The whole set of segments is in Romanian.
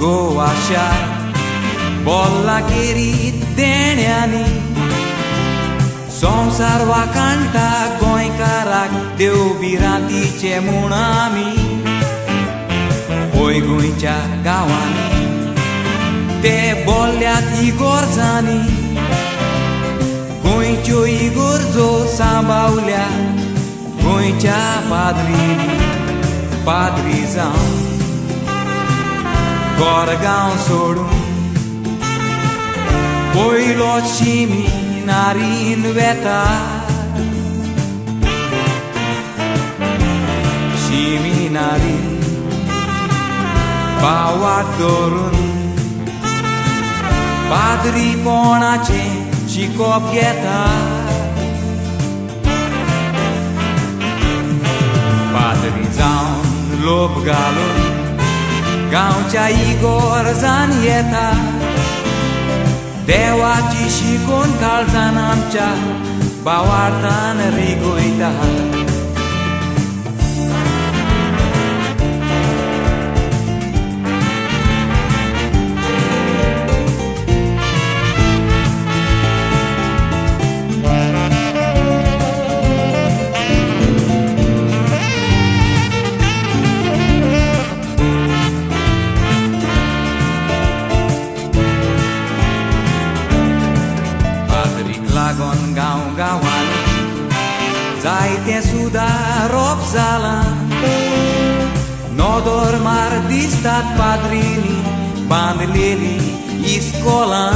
go așa Bolla querid de ani Somsar va canta goicarak deu birati ce munami Oi goincea gawani Te bolleat Igor zani Goinciu Igor zo sambaulea Goincea padrini Padrizan Gorgon sorum Voi locimii nari în vetar Și minari Pauatorun Padri ponace și copietar Padri zaun lob galon इगोर्जान येता देवाची शिकोन काळजान आमच्या बावार्थान रिगोयता पाद्रीक que sudar obzala Nodor mardistat padrini Bandlili iskolan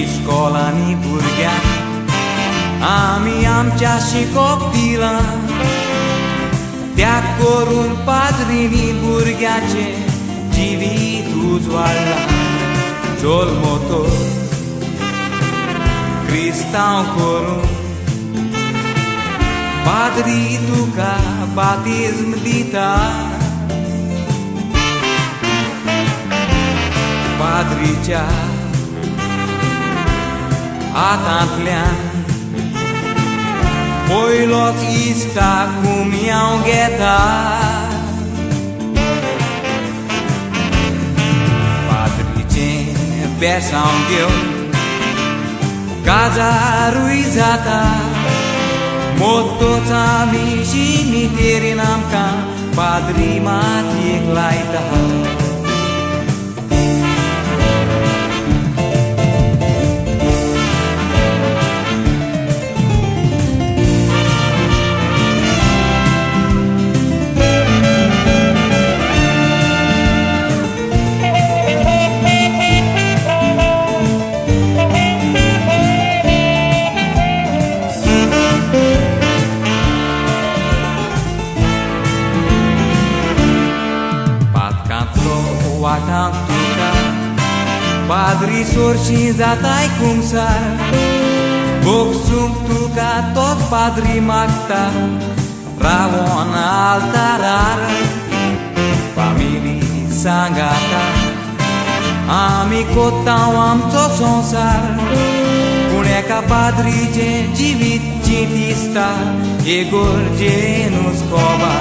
Iskolani burgea Ami am cea și copila. De-a corun padrini burgea ce Civitu zoala Jol motor Cristão corun Padri duka batiz izmedita Padri ja Atatlean Boilot izka kumiau geta Padri txen besa ongeo Gazaru izatak Mottotami shi mi teri nam ka Padri ma tiek lai ta Padrisor și zatai cum sar. Boc sunt tu ca tot padri macta Ravon altarar. Familii sangata Amicota o am tot son sar. Pune ca padri gengivit cintista E gorgenu scoba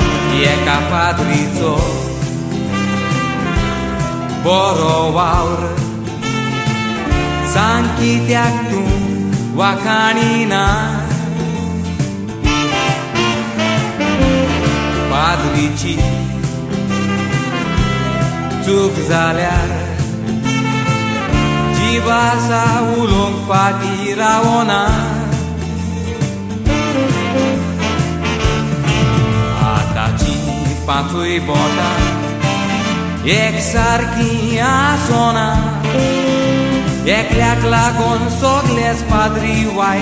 E ca padrizor Boro aură कित्याक तूं वाखाणिना पाद्रीची चूक जाल्यार जिवासा उलोवंक फाटी रावना आतांची पांचूय बोटां एक सारकी आसोना Ekleaklakon sogles padri wai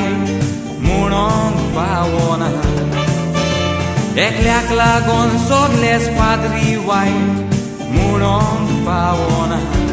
munong paona Ekleaklakon sogles padri wai munong paona